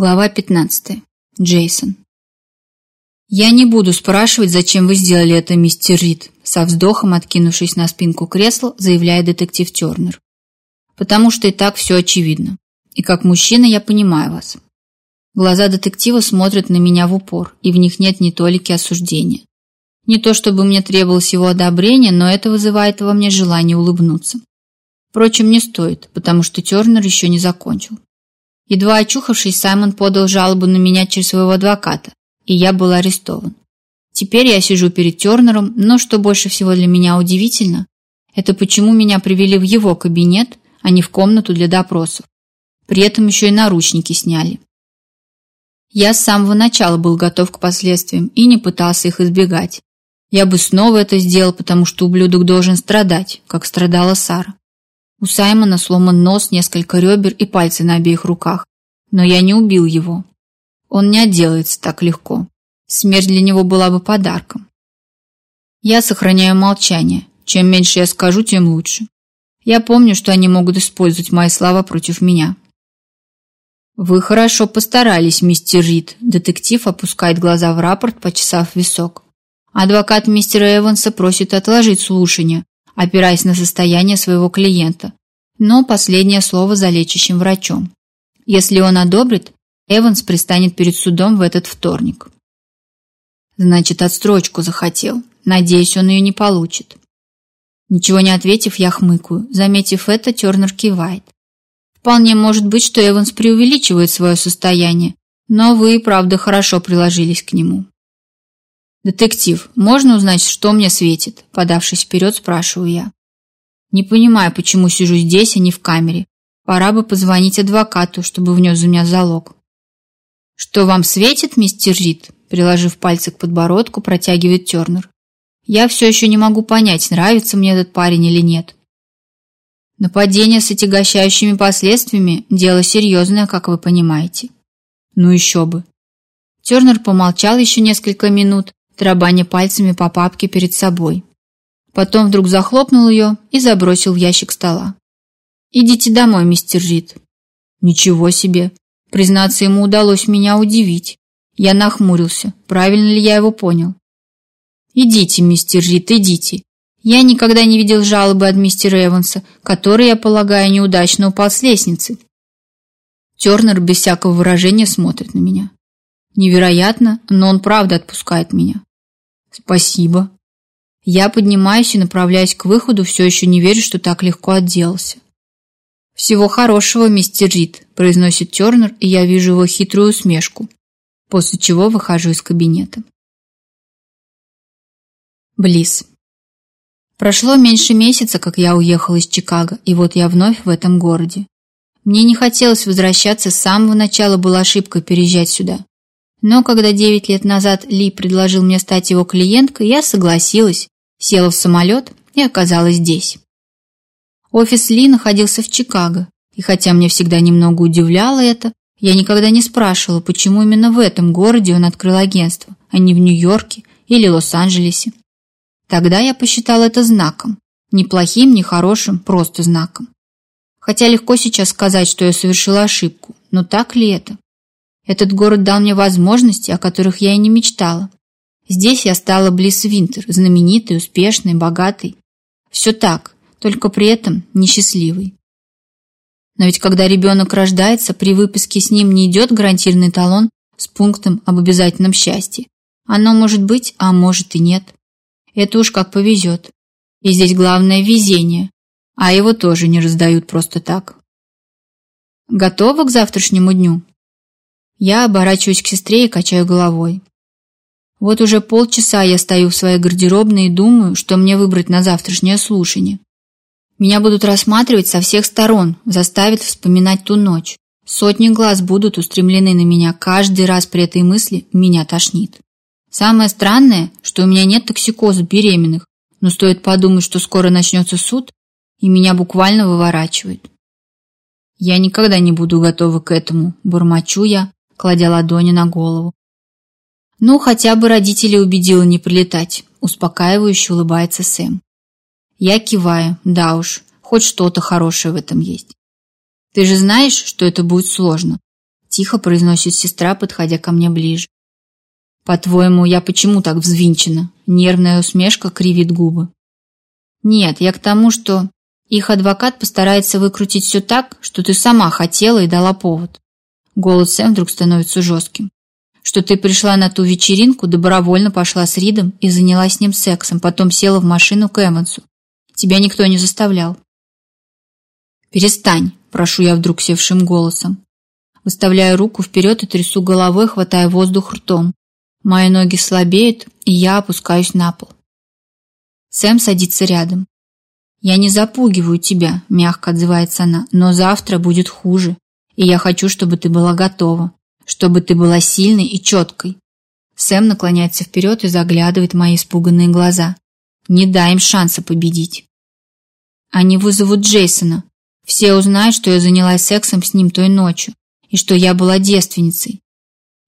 Глава 15. Джейсон. «Я не буду спрашивать, зачем вы сделали это, мистер Рид», со вздохом откинувшись на спинку кресла, заявляет детектив Тернер. «Потому что и так все очевидно. И как мужчина я понимаю вас». Глаза детектива смотрят на меня в упор, и в них нет ни толики осуждения. Не то чтобы мне требовалось его одобрение, но это вызывает во мне желание улыбнуться. Впрочем, не стоит, потому что Тернер еще не закончил. Едва очухавшись, Саймон подал жалобу на меня через своего адвоката, и я был арестован. Теперь я сижу перед Тернером, но что больше всего для меня удивительно, это почему меня привели в его кабинет, а не в комнату для допросов. При этом еще и наручники сняли. Я с самого начала был готов к последствиям и не пытался их избегать. Я бы снова это сделал, потому что ублюдок должен страдать, как страдала Сара. У Саймона сломан нос, несколько ребер и пальцы на обеих руках но я не убил его. Он не отделается так легко. Смерть для него была бы подарком. Я сохраняю молчание. Чем меньше я скажу, тем лучше. Я помню, что они могут использовать мои слова против меня. Вы хорошо постарались, мистер Рид. Детектив опускает глаза в рапорт, почесав висок. Адвокат мистера Эванса просит отложить слушание, опираясь на состояние своего клиента. Но последнее слово за лечащим врачом. Если он одобрит, Эванс пристанет перед судом в этот вторник. Значит, отстрочку захотел. Надеюсь, он ее не получит. Ничего не ответив, я хмыкаю. Заметив это, Тернер кивает. Вполне может быть, что Эванс преувеличивает свое состояние, но вы и правда хорошо приложились к нему. «Детектив, можно узнать, что мне светит?» Подавшись вперед, спрашиваю я. «Не понимаю, почему сижу здесь, а не в камере пора бы позвонить адвокату, чтобы внес у меня залог. «Что вам светит, мистер Рид?» Приложив пальцы к подбородку, протягивает Тернер. «Я все еще не могу понять, нравится мне этот парень или нет. Нападение с отягощающими последствиями – дело серьезное, как вы понимаете. Ну еще бы». Тернер помолчал еще несколько минут, тарабаня пальцами по папке перед собой. Потом вдруг захлопнул ее и забросил в ящик стола. «Идите домой, мистер Рид». «Ничего себе!» Признаться, ему удалось меня удивить. Я нахмурился. Правильно ли я его понял? «Идите, мистер Рид, идите. Я никогда не видел жалобы от мистера Эванса, который, я полагаю, неудачно упал с лестницы». Тернер без всякого выражения смотрит на меня. Невероятно, но он правда отпускает меня. «Спасибо». Я поднимаюсь и направляюсь к выходу, все еще не верю, что так легко отделался. «Всего хорошего, мистер Рид», – произносит Тернер, и я вижу его хитрую усмешку, после чего выхожу из кабинета. Близ. Прошло меньше месяца, как я уехал из Чикаго, и вот я вновь в этом городе. Мне не хотелось возвращаться, с самого начала была ошибка переезжать сюда. Но когда девять лет назад Ли предложил мне стать его клиенткой, я согласилась, села в самолет и оказалась здесь. Офис Ли находился в Чикаго, и хотя мне всегда немного удивляло это, я никогда не спрашивала, почему именно в этом городе он открыл агентство, а не в Нью-Йорке или Лос-Анджелесе. Тогда я посчитала это знаком. неплохим, не хорошим, просто знаком. Хотя легко сейчас сказать, что я совершила ошибку, но так ли это? Этот город дал мне возможности, о которых я и не мечтала. Здесь я стала Блисс Винтер, знаменитой, успешной, богатой. Все так, только при этом несчастливый. Но ведь когда ребенок рождается, при выписке с ним не идет гарантийный талон с пунктом об обязательном счастье. Оно может быть, а может и нет. Это уж как повезет. И здесь главное везение. А его тоже не раздают просто так. Готова к завтрашнему дню? Я оборачиваюсь к сестре и качаю головой. Вот уже полчаса я стою в своей гардеробной и думаю, что мне выбрать на завтрашнее слушание. Меня будут рассматривать со всех сторон, заставят вспоминать ту ночь. Сотни глаз будут устремлены на меня каждый раз при этой мысли, меня тошнит. Самое странное, что у меня нет токсикоза беременных, но стоит подумать, что скоро начнется суд, и меня буквально выворачивает. Я никогда не буду готова к этому, бурмочу я, кладя ладони на голову. Ну, хотя бы родители убедила не прилетать, успокаивающе улыбается Сэм. Я киваю, да уж, хоть что-то хорошее в этом есть. Ты же знаешь, что это будет сложно. Тихо произносит сестра, подходя ко мне ближе. По-твоему, я почему так взвинчена? Нервная усмешка кривит губы. Нет, я к тому, что их адвокат постарается выкрутить все так, что ты сама хотела и дала повод. Голос Сэм вдруг становится жестким. Что ты пришла на ту вечеринку, добровольно пошла с Ридом и занялась с ним сексом, потом села в машину к Эвансу. Тебя никто не заставлял. Перестань, прошу я вдруг севшим голосом. Выставляю руку вперед и трясу головой, хватая воздух ртом. Мои ноги слабеют, и я опускаюсь на пол. Сэм садится рядом. «Я не запугиваю тебя», – мягко отзывается она, – «но завтра будет хуже, и я хочу, чтобы ты была готова, чтобы ты была сильной и четкой». Сэм наклоняется вперед и заглядывает мои испуганные глаза. «Не дай им шанса победить». Они вызовут Джейсона. Все узнают, что я занялась сексом с ним той ночью и что я была девственницей.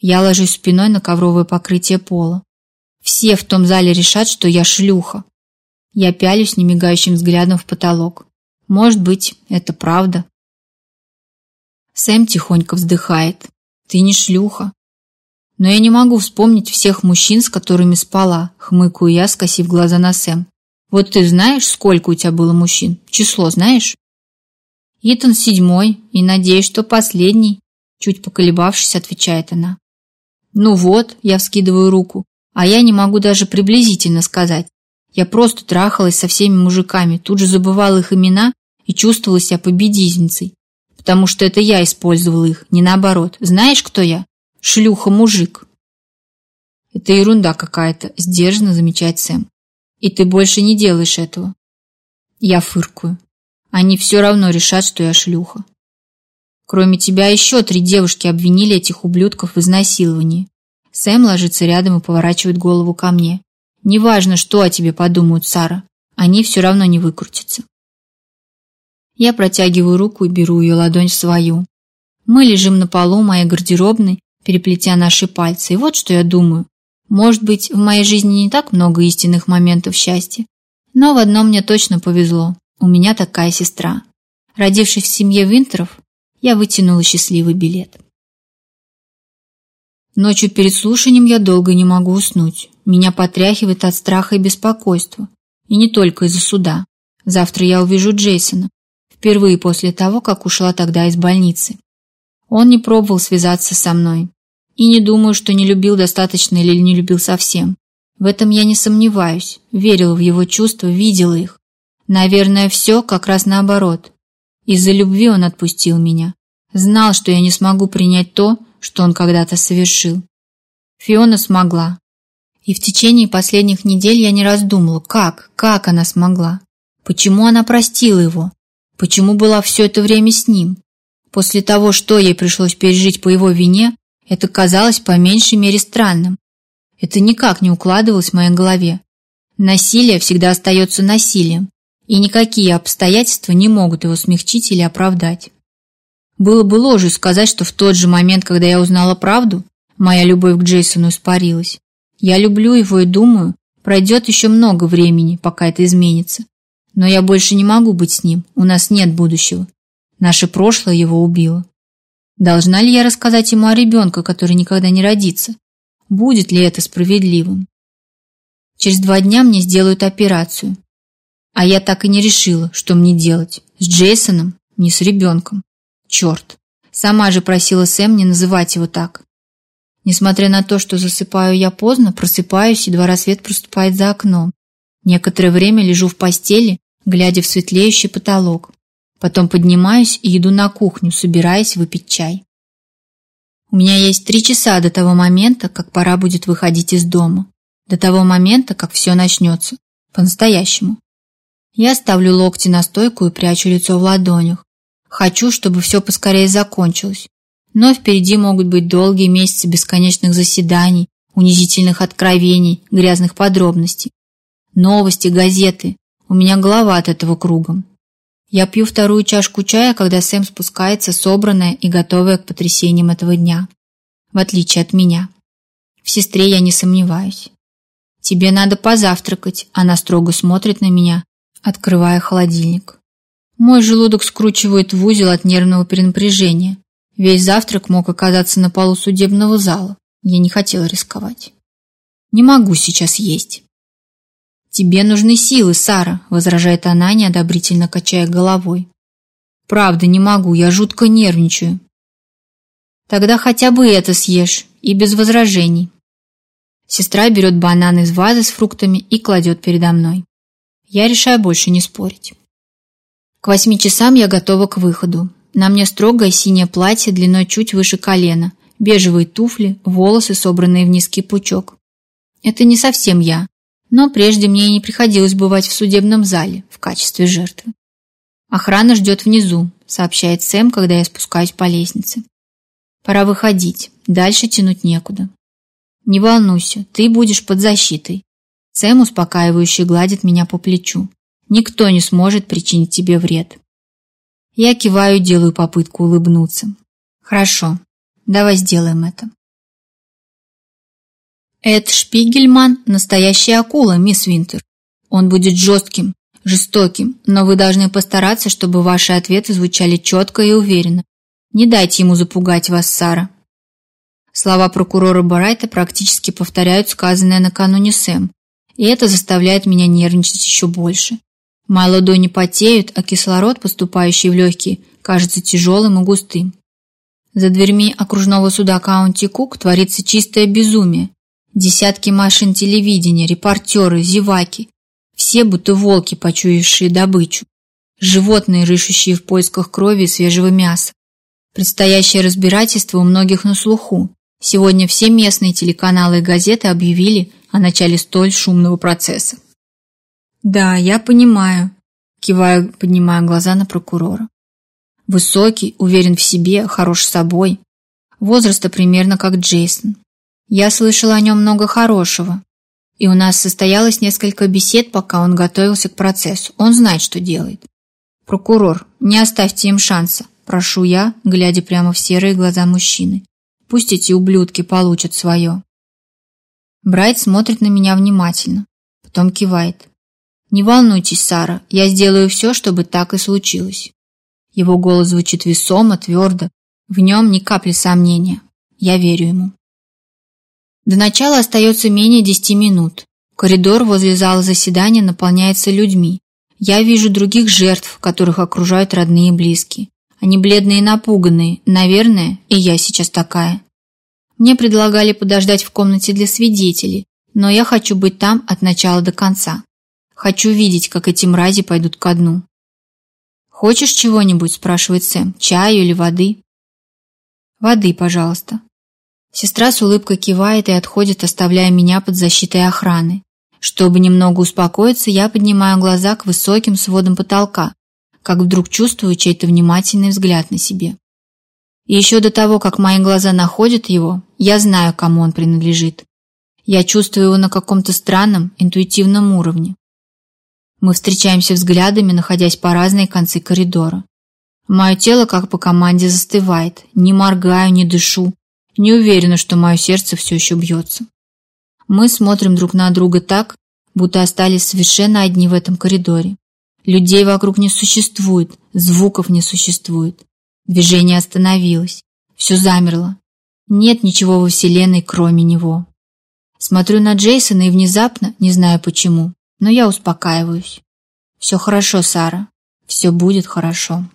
Я ложусь спиной на ковровое покрытие пола. Все в том зале решат, что я шлюха. Я пялюсь немигающим взглядом в потолок. Может быть, это правда. Сэм тихонько вздыхает. Ты не шлюха. Но я не могу вспомнить всех мужчин, с которыми спала, хмыкаю я, скосив глаза на Сэм. Вот ты знаешь, сколько у тебя было мужчин? Число знаешь? Итан седьмой, и надеюсь, что последний, чуть поколебавшись, отвечает она. Ну вот, я вскидываю руку, а я не могу даже приблизительно сказать. Я просто трахалась со всеми мужиками, тут же забывала их имена и чувствовала себя победительницей, потому что это я использовала их, не наоборот. Знаешь, кто я? Шлюха-мужик. Это ерунда какая-то, сдержанно замечает Сэм и ты больше не делаешь этого. Я фыркую. Они все равно решат, что я шлюха. Кроме тебя еще три девушки обвинили этих ублюдков в изнасиловании. Сэм ложится рядом и поворачивает голову ко мне. Неважно, что о тебе подумают, Сара. Они все равно не выкрутятся. Я протягиваю руку и беру ее ладонь в свою. Мы лежим на полу моей гардеробной, переплетя наши пальцы. И вот что я думаю. Может быть, в моей жизни не так много истинных моментов счастья, но в одном мне точно повезло. У меня такая сестра. Родившись в семье Винтеров, я вытянула счастливый билет. Ночью перед слушанием я долго не могу уснуть. Меня потряхивает от страха и беспокойства. И не только из-за суда. Завтра я увижу Джейсона. Впервые после того, как ушла тогда из больницы. Он не пробовал связаться со мной. И не думаю, что не любил достаточно или не любил совсем. В этом я не сомневаюсь. Верил в его чувства, видел их. Наверное, все как раз наоборот. Из-за любви он отпустил меня. Знал, что я не смогу принять то, что он когда-то совершил. Фиона смогла. И в течение последних недель я не раздумала, как, как она смогла. Почему она простила его? Почему была все это время с ним? После того, что ей пришлось пережить по его вине, это казалось по меньшей мере странным. Это никак не укладывалось в моей голове. Насилие всегда остается насилием, и никакие обстоятельства не могут его смягчить или оправдать. Было бы ложью сказать, что в тот же момент, когда я узнала правду, моя любовь к Джейсону испарилась. Я люблю его и думаю, пройдет еще много времени, пока это изменится. Но я больше не могу быть с ним, у нас нет будущего. Наше прошлое его убило. Должна ли я рассказать ему о ребенке, который никогда не родится? Будет ли это справедливым? Через два дня мне сделают операцию. А я так и не решила, что мне делать. С Джейсоном, не с ребенком. Черт. Сама же просила Сэм не называть его так. Несмотря на то, что засыпаю я поздно, просыпаюсь, и едва рассвет проступает за окном. Некоторое время лежу в постели, глядя в светлеющий потолок. Потом поднимаюсь и иду на кухню, собираясь выпить чай. У меня есть три часа до того момента, как пора будет выходить из дома. До того момента, как все начнется. По-настоящему. Я ставлю локти на стойку и прячу лицо в ладонях. Хочу, чтобы все поскорее закончилось. Но впереди могут быть долгие месяцы бесконечных заседаний, унизительных откровений, грязных подробностей. Новости, газеты. У меня голова от этого кругом. Я пью вторую чашку чая, когда Сэм спускается, собранная и готовая к потрясениям этого дня. В отличие от меня. В сестре я не сомневаюсь. Тебе надо позавтракать. Она строго смотрит на меня, открывая холодильник. Мой желудок скручивает в узел от нервного перенапряжения. Весь завтрак мог оказаться на полу судебного зала. Я не хотела рисковать. Не могу сейчас есть. «Тебе нужны силы, Сара», — возражает она, неодобрительно качая головой. «Правда, не могу, я жутко нервничаю». «Тогда хотя бы это съешь, и без возражений». Сестра берет банан из вазы с фруктами и кладет передо мной. Я решаю больше не спорить. К восьми часам я готова к выходу. На мне строгое синее платье длиной чуть выше колена, бежевые туфли, волосы, собранные в низкий пучок. Это не совсем я, но прежде мне не приходилось бывать в судебном зале в качестве жертвы. Охрана ждет внизу, сообщает Сэм, когда я спускаюсь по лестнице. Пора выходить, дальше тянуть некуда. Не волнуйся, ты будешь под защитой. Сэм успокаивающе гладит меня по плечу. Никто не сможет причинить тебе вред. Я киваю и делаю попытку улыбнуться. Хорошо, давай сделаем это. Эд Шпигельман – настоящая акула, мисс Винтер. Он будет жестким, жестоким, но вы должны постараться, чтобы ваши ответы звучали четко и уверенно. Не дайте ему запугать вас, Сара. Слова прокурора Барайта практически повторяют сказанное накануне Сэм, и это заставляет меня нервничать еще больше. Мои ладони потеют, а кислород, поступающий в легкие, кажется тяжелым и густым. За дверьми окружного суда Каунти Кук творится чистое безумие. Десятки машин телевидения, репортеры, зеваки. Все будто волки, почуявшие добычу. Животные, рыщущие в поисках крови и свежего мяса. Предстоящее разбирательство у многих на слуху. Сегодня все местные телеканалы и газеты объявили о начале столь шумного процесса. «Да, я понимаю», – киваю, поднимая глаза на прокурора. Высокий, уверен в себе, хорош собой. Возраста примерно как Джейсон. Я слышал о нем много хорошего. И у нас состоялось несколько бесед, пока он готовился к процессу. Он знает, что делает. Прокурор, не оставьте им шанса, прошу я, глядя прямо в серые глаза мужчины. Пусть эти ублюдки получат свое. Брайт смотрит на меня внимательно, потом кивает. Не волнуйтесь, Сара, я сделаю все, чтобы так и случилось. Его голос звучит весомо, твердо. В нем ни капли сомнения. Я верю ему. До начала остается менее 10 минут. Коридор возле зала заседания наполняется людьми. Я вижу других жертв, которых окружают родные и близкие. Они бледные и напуганные. Наверное, и я сейчас такая. Мне предлагали подождать в комнате для свидетелей, но я хочу быть там от начала до конца. Хочу видеть, как эти мрази пойдут ко дну. «Хочешь чего-нибудь?» – спрашивает Сэм. «Чаю или воды?» «Воды, пожалуйста», Сестра с улыбкой кивает и отходит, оставляя меня под защитой охраны. Чтобы немного успокоиться, я поднимаю глаза к высоким сводам потолка, как вдруг чувствую чей-то внимательный взгляд на себе. И еще до того, как мои глаза находят его, я знаю, кому он принадлежит. Я чувствую его на каком-то странном, интуитивном уровне. Мы встречаемся взглядами, находясь по разные концы коридора. Мое тело, как по команде, застывает. Не моргаю, не дышу. Не уверена, что мое сердце все еще бьется. Мы смотрим друг на друга так, будто остались совершенно одни в этом коридоре. Людей вокруг не существует, звуков не существует. Движение остановилось. Все замерло. Нет ничего во Вселенной, кроме него. Смотрю на Джейсона и внезапно, не знаю почему, но я успокаиваюсь. Все хорошо, Сара. Все будет хорошо.